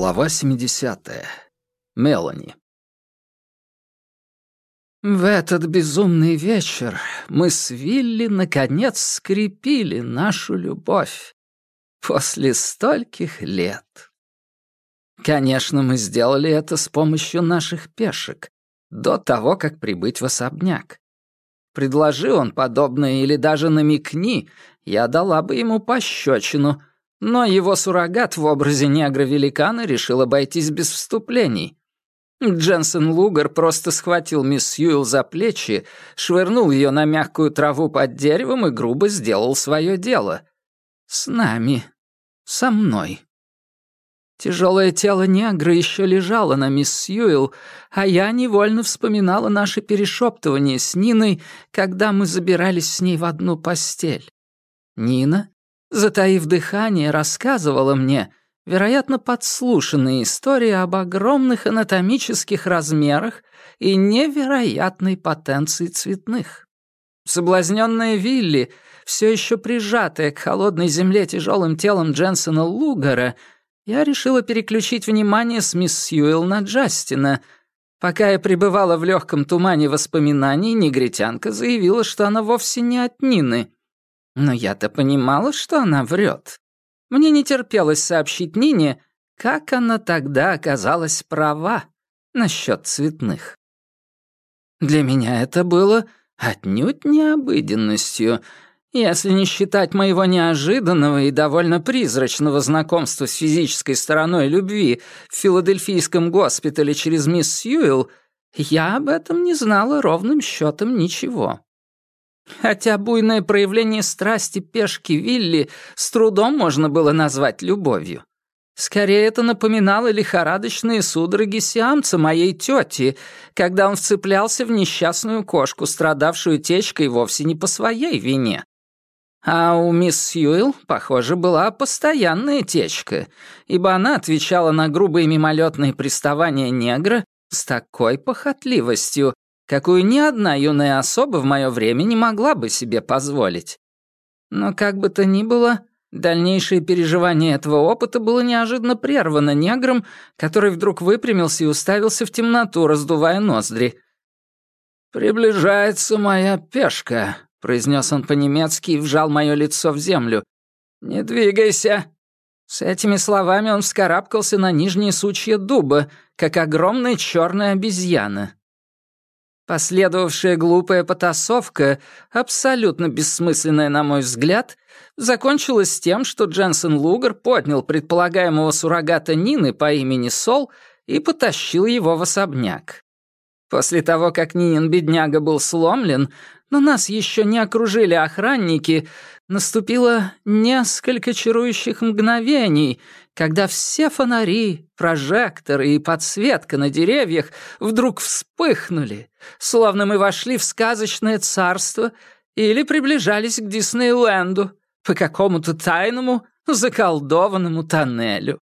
Глава 70. Мелани. В этот безумный вечер мы с Вилли наконец скрепили нашу любовь. После стольких лет. Конечно, мы сделали это с помощью наших пешек, до того, как прибыть в особняк. Предложи он подобное или даже намекни, я дала бы ему пощечину — но его суррогат в образе негра-великана решил обойтись без вступлений. Дженсен Лугар просто схватил мисс Сьюэлл за плечи, швырнул ее на мягкую траву под деревом и грубо сделал свое дело. С нами. Со мной. Тяжелое тело негра еще лежало на мисс Сьюэлл, а я невольно вспоминала наше перешептывание с Ниной, когда мы забирались с ней в одну постель. Нина затаив дыхание, рассказывала мне, вероятно, подслушанные истории об огромных анатомических размерах и невероятной потенции цветных. Соблазненная Вилли, все еще прижатая к холодной земле тяжелым телом Дженсона Лугара, я решила переключить внимание с мисс Сьюэлл на Джастина. Пока я пребывала в легком тумане воспоминаний, негритянка заявила, что она вовсе не от Нины — но я-то понимала, что она врет. Мне не терпелось сообщить Нине, как она тогда оказалась права насчет цветных. Для меня это было отнюдь необыденностью, если не считать моего неожиданного и довольно призрачного знакомства с физической стороной любви в филадельфийском госпитале через мисс Сьюэлл, я об этом не знала ровным счетом ничего. Хотя буйное проявление страсти пешки Вилли с трудом можно было назвать любовью. Скорее, это напоминало лихорадочные судороги сиамца моей тети, когда он вцеплялся в несчастную кошку, страдавшую течкой вовсе не по своей вине. А у мисс Сьюэлл, похоже, была постоянная течка, ибо она отвечала на грубые мимолетные приставания негра с такой похотливостью, какую ни одна юная особа в мое время не могла бы себе позволить. Но как бы то ни было, дальнейшее переживание этого опыта было неожиданно прервано негром, который вдруг выпрямился и уставился в темноту, раздувая ноздри. «Приближается моя пешка», — произнес он по-немецки и вжал мое лицо в землю. «Не двигайся». С этими словами он вскарабкался на нижние сучья дуба, как огромная черная обезьяна. Последовавшая глупая потасовка, абсолютно бессмысленная, на мой взгляд, закончилась тем, что Дженсен Лугар поднял предполагаемого суррогата Нины по имени Сол и потащил его в особняк. После того, как Нинин бедняга был сломлен, но нас еще не окружили охранники, наступило несколько чарующих мгновений, когда все фонари, прожекторы и подсветка на деревьях вдруг вспыхнули, словно мы вошли в сказочное царство или приближались к Диснейленду по какому-то тайному заколдованному тоннелю.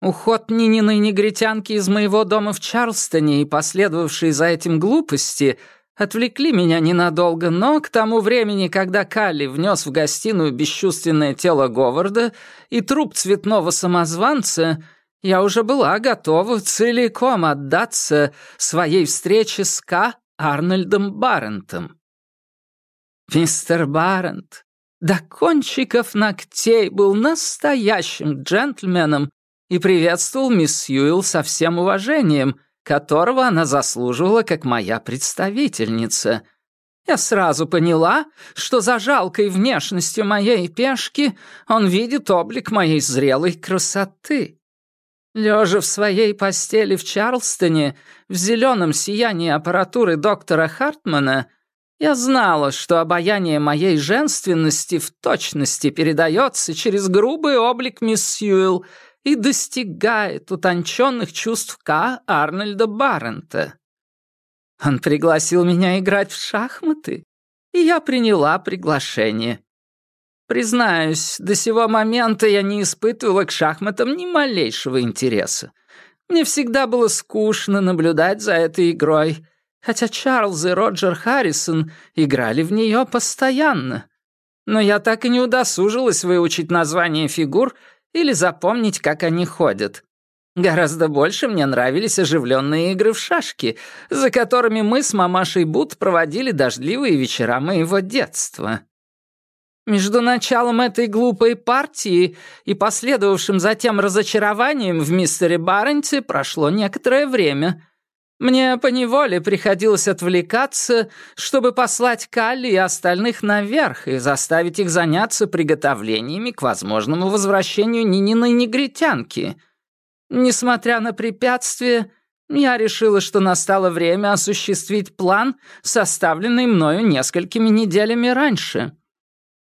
Уход Нининой негритянки из моего дома в Чарльстоне и последовавшие за этим глупости — отвлекли меня ненадолго, но к тому времени, когда Калли внес в гостиную бесчувственное тело Говарда и труп цветного самозванца, я уже была готова целиком отдаться своей встрече с К. Арнольдом Баррентом. Мистер Баррент до кончиков ногтей был настоящим джентльменом и приветствовал мисс Сьюэлл со всем уважением — которого она заслуживала как моя представительница. Я сразу поняла, что за жалкой внешностью моей пешки он видит облик моей зрелой красоты. Лежа в своей постели в Чарльстоне, в зеленом сиянии аппаратуры доктора Хартмана, я знала, что обаяние моей женственности в точности передается через грубый облик мисс Сьюэлл и достигает утонченных чувств К. Арнольда Баррента. Он пригласил меня играть в шахматы, и я приняла приглашение. Признаюсь, до сего момента я не испытывала к шахматам ни малейшего интереса. Мне всегда было скучно наблюдать за этой игрой, хотя Чарльз и Роджер Харрисон играли в нее постоянно. Но я так и не удосужилась выучить название фигур или запомнить, как они ходят. Гораздо больше мне нравились оживленные игры в шашки, за которыми мы с мамашей Бут проводили дождливые вечера моего детства. Между началом этой глупой партии и последовавшим затем разочарованием в мистере Барренте прошло некоторое время. Мне поневоле приходилось отвлекаться, чтобы послать Калли и остальных наверх и заставить их заняться приготовлениями к возможному возвращению Нининой негритянки — Несмотря на препятствия, я решила, что настало время осуществить план, составленный мною несколькими неделями раньше.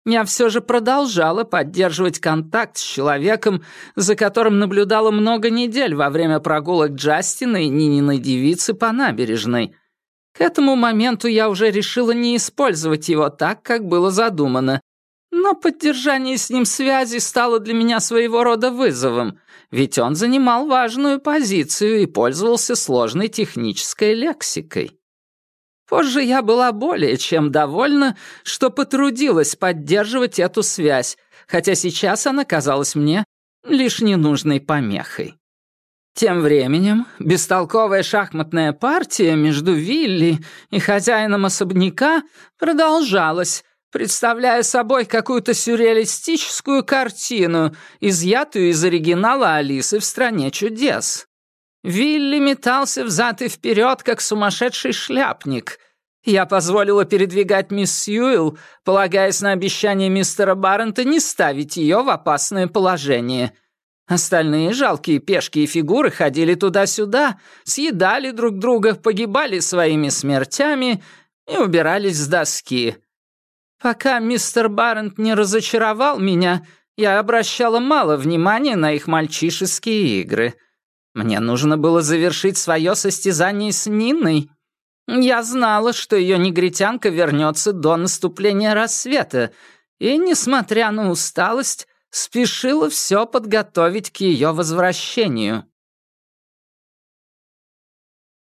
Я все же продолжала поддерживать контакт с человеком, за которым наблюдала много недель во время прогулок Джастина и Нининой девицы по набережной. К этому моменту я уже решила не использовать его так, как было задумано, но поддержание с ним связи стало для меня своего рода вызовом, ведь он занимал важную позицию и пользовался сложной технической лексикой. Позже я была более чем довольна, что потрудилась поддерживать эту связь, хотя сейчас она казалась мне лишь ненужной помехой. Тем временем бестолковая шахматная партия между Вилли и хозяином особняка продолжалась, представляя собой какую-то сюрреалистическую картину, изъятую из оригинала Алисы в «Стране чудес». Вилли метался взад и вперед, как сумасшедший шляпник. Я позволила передвигать мисс Сьюэлл, полагаясь на обещание мистера Баррента не ставить ее в опасное положение. Остальные жалкие пешки и фигуры ходили туда-сюда, съедали друг друга, погибали своими смертями и убирались с доски. Пока мистер Баррент не разочаровал меня, я обращала мало внимания на их мальчишеские игры. Мне нужно было завершить свое состязание с Ниной. Я знала, что ее негритянка вернется до наступления рассвета, и, несмотря на усталость, спешила все подготовить к ее возвращению.